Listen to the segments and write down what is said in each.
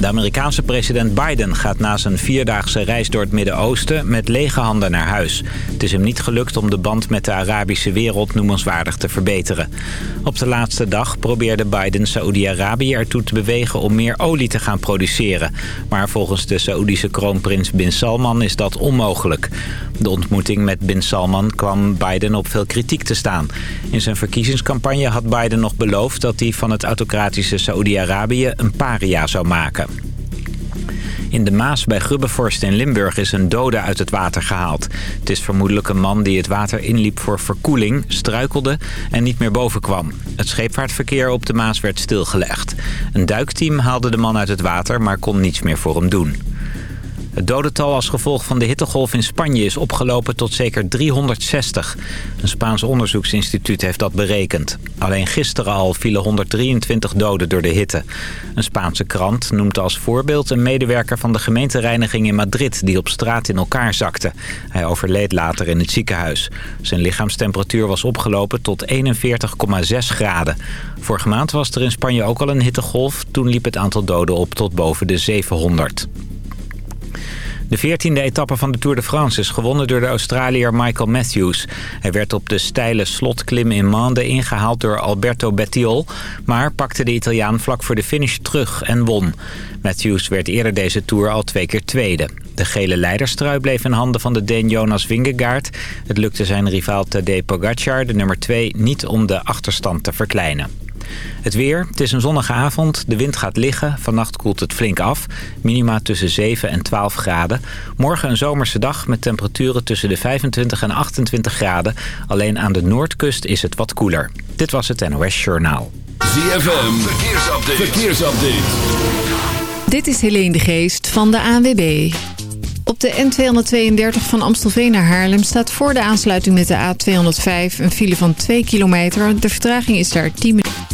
De Amerikaanse president Biden gaat na zijn vierdaagse reis door het Midden-Oosten met lege handen naar huis. Het is hem niet gelukt om de band met de Arabische wereld noemenswaardig te verbeteren. Op de laatste dag probeerde Biden Saoedi-Arabië ertoe te bewegen om meer olie te gaan produceren. Maar volgens de Saoedische kroonprins Bin Salman is dat onmogelijk. De ontmoeting met Bin Salman kwam Biden op veel kritiek te staan. In zijn verkiezingscampagne had Biden nog beloofd dat hij van het autocratische Saoedi-Arabië een paria zou maken. In de Maas bij Grubbevorst in Limburg is een dode uit het water gehaald. Het is vermoedelijk een man die het water inliep voor verkoeling, struikelde en niet meer boven kwam. Het scheepvaartverkeer op de Maas werd stilgelegd. Een duikteam haalde de man uit het water, maar kon niets meer voor hem doen. Het dodental als gevolg van de hittegolf in Spanje is opgelopen tot zeker 360. Een Spaans onderzoeksinstituut heeft dat berekend. Alleen gisteren al vielen 123 doden door de hitte. Een Spaanse krant noemt als voorbeeld een medewerker van de gemeentereiniging in Madrid... die op straat in elkaar zakte. Hij overleed later in het ziekenhuis. Zijn lichaamstemperatuur was opgelopen tot 41,6 graden. Vorige maand was er in Spanje ook al een hittegolf. Toen liep het aantal doden op tot boven de 700. De 14e etappe van de Tour de France is gewonnen door de Australiër Michael Matthews. Hij werd op de steile slotklim in Mande ingehaald door Alberto Bettiol... maar pakte de Italiaan vlak voor de finish terug en won. Matthews werd eerder deze Tour al twee keer tweede. De gele leiderstrui bleef in handen van de Deen Jonas Vingegaard. Het lukte zijn rivaal Tadej Pogacar, de nummer 2, niet om de achterstand te verkleinen. Het weer, het is een zonnige avond, de wind gaat liggen. Vannacht koelt het flink af, minima tussen 7 en 12 graden. Morgen een zomerse dag met temperaturen tussen de 25 en 28 graden. Alleen aan de noordkust is het wat koeler. Dit was het NOS Journaal. ZFM, verkeersupdate. verkeersupdate. Dit is Helene de Geest van de ANWB. Op de N232 van Amstelveen naar Haarlem staat voor de aansluiting met de A205 een file van 2 kilometer. De vertraging is daar 10 minuten.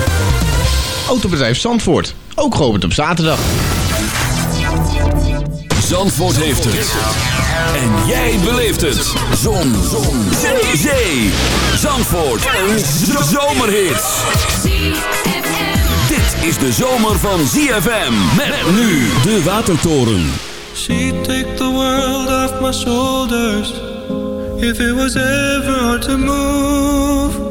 Autobedrijf Zandvoort, ook geopend op zaterdag. Zandvoort heeft het. En jij beleeft het. Zon. Zon. Zee. Zee. Zandvoort. Een zomerhit. Dit is de zomer van ZFM. Met nu de Watertoren. She take the world off my shoulders. If it was ever hard to move.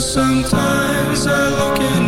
sometimes I look in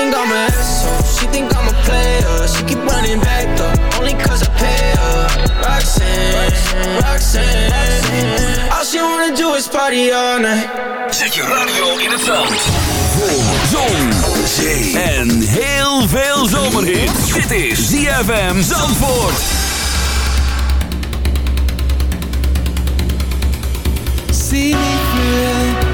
Think I'm an asshole. She think I'm a player. She keep running back up, only cause I pay her. Roxanne, Roxanne. All she wanna do is party all night. Zet je radio in het zand. Voor zon, zee en heel veel zomerhit. Dit is ZFM Zandvoort. See me through.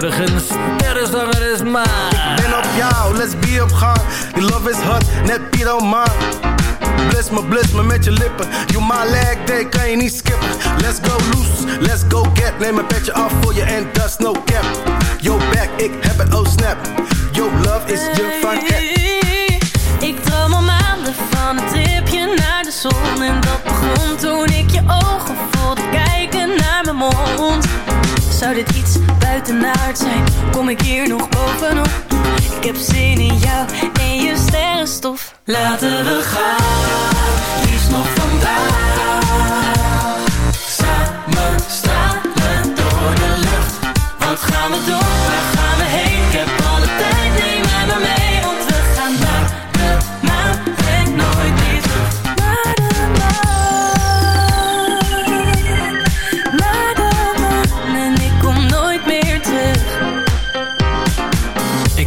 Tegenwoordig. Een sterrenzanger is maar. ben op jou, let's be op gang. Die love is hot, net Piet Man. Bliss me, bliss me met je lippen. You my leg day, kan je niet skippen. Let's go loose, let's go get. Neem een petje af voor je en is no cap. Yo back, ik heb het, oh snap. Yo love is je van Ik droom al maanden van een tripje naar de zon En dat begon toen ik je ogen voelde kijken naar mijn mond Zou dit iets buitenaard zijn? Kom ik hier nog bovenop? Ik heb zin in jou en je sterrenstof Laten we gaan, liefst nog vandaag Samen stralen door de lucht Wat gaan we doen?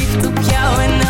Verliefd op jou en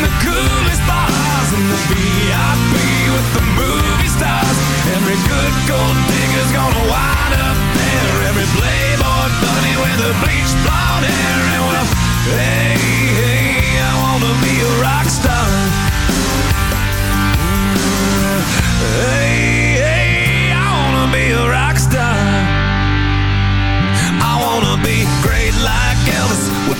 the coolest bars In the VIP with the movie stars. Every good gold digger's gonna wind up there. Every playboy bunny with a bleached blonde hair And well, hey, hey, I wanna be a rock star. Hey, hey, I wanna be a rock star. I wanna be great like Elvis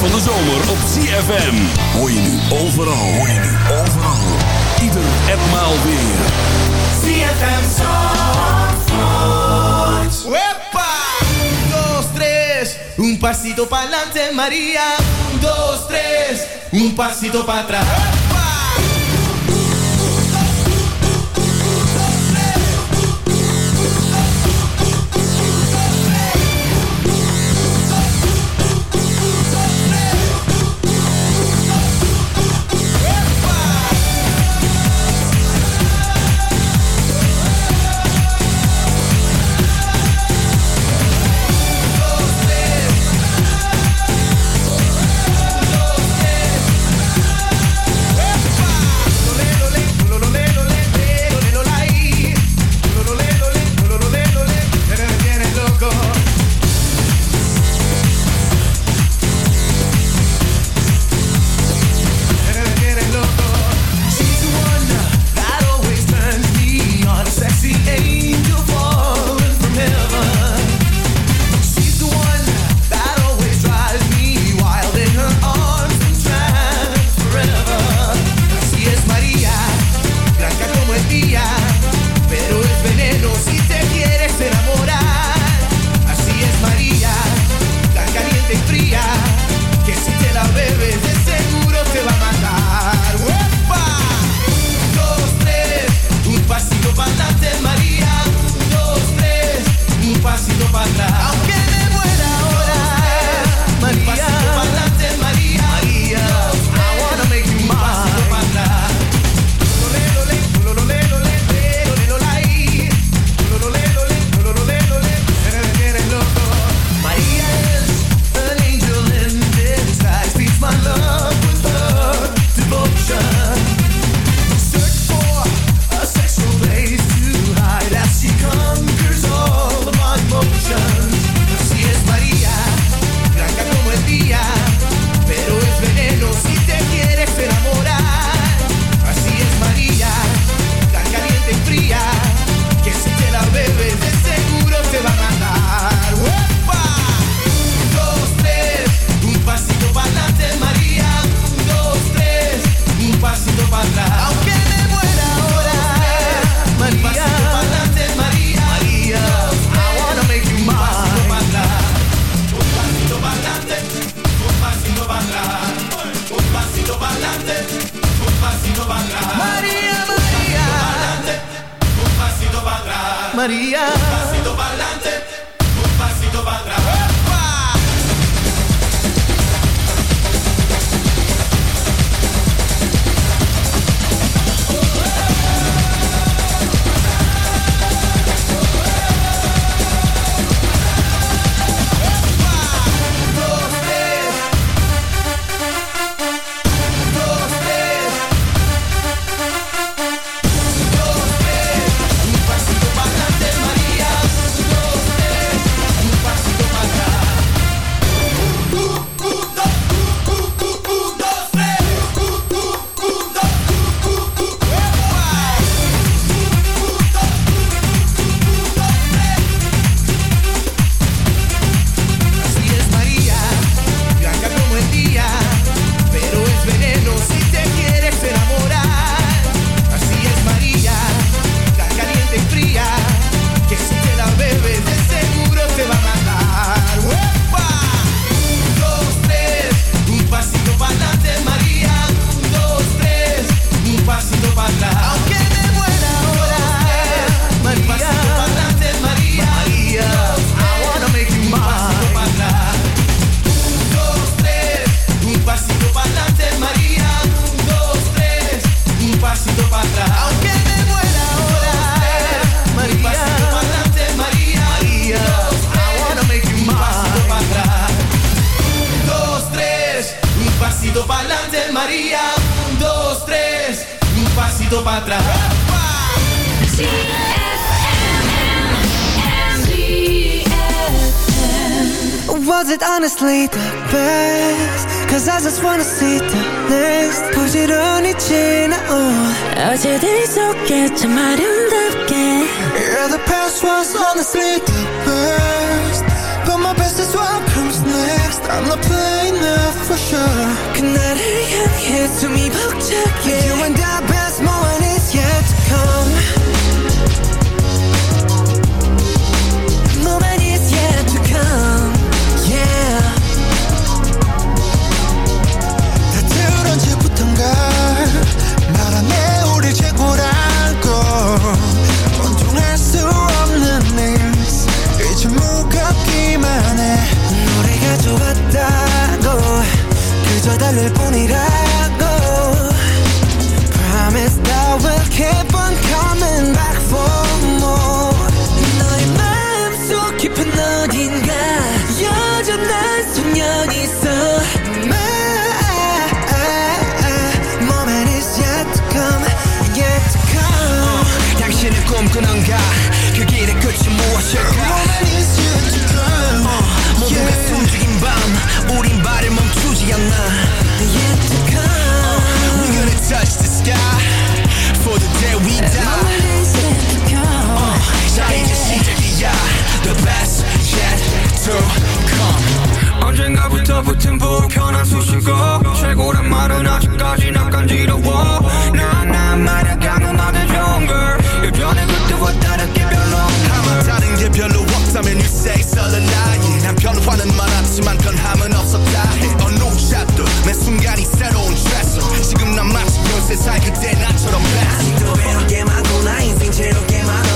van de zomer op CFM. Hoor je nu overal, hoor je nu overal. Ieder etmaal weer. CFM Zandvoort. Wepa! 1, 2, 3. Un pasito pa'lante Maria. 1, 2, 3. Un pasito para atrás. Keep on coming back for more 너의 마음속 깊은 어딘가 여전한 소년이 있어 My moment is yet to come Yet to come 당신은 꿈꾸는 붙은 불편한 수식어. 최고란 말은 아직까지 난 간지러워. 나난 말야 강음하게 좋은 걸 예전에 그때와 다르게 별로 아마 다른 게 별로 없다면 you say lie 난 변화는 많았지만 변함은 없었다. 해 어느 샷도 매 순간이 새로운 트레서 지금 난 마치 13살 그때 나처럼 best 또 배울 게 많고 나 인생 채롭게 많아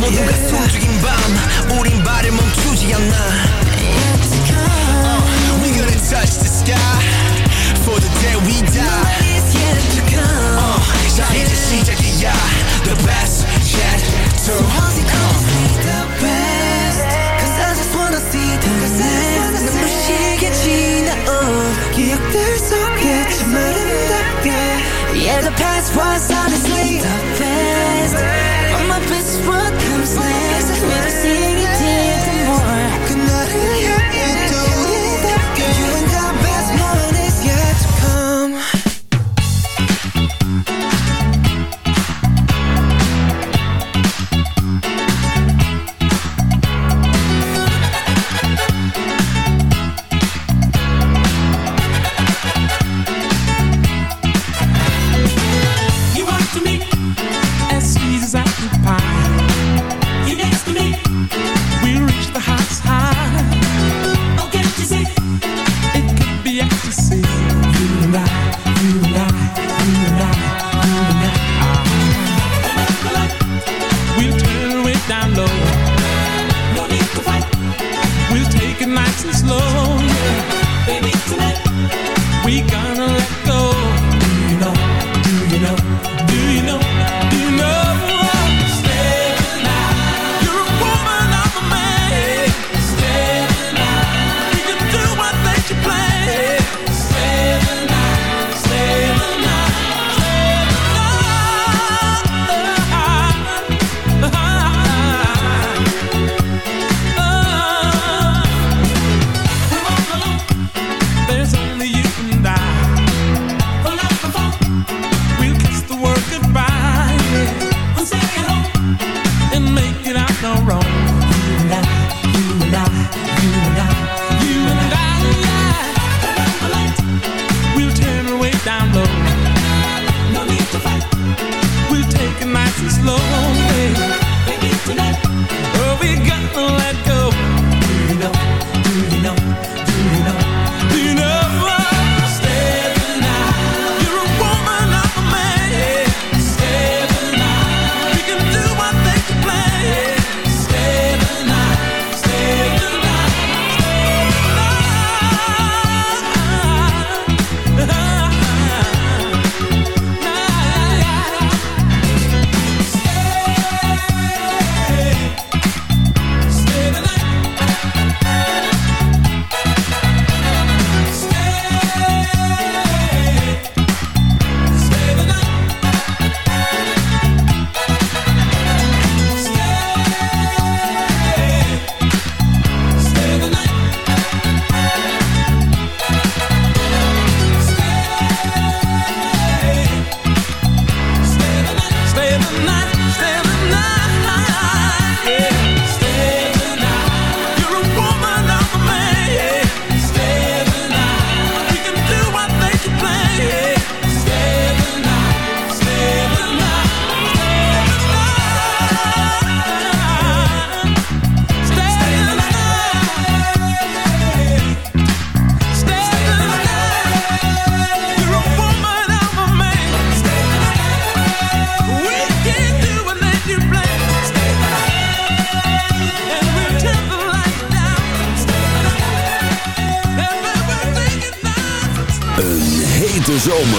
모두가 숨죽인 밤 우린 발을 멈추지 않나 Yet to come We're gonna touch the sky For the day we die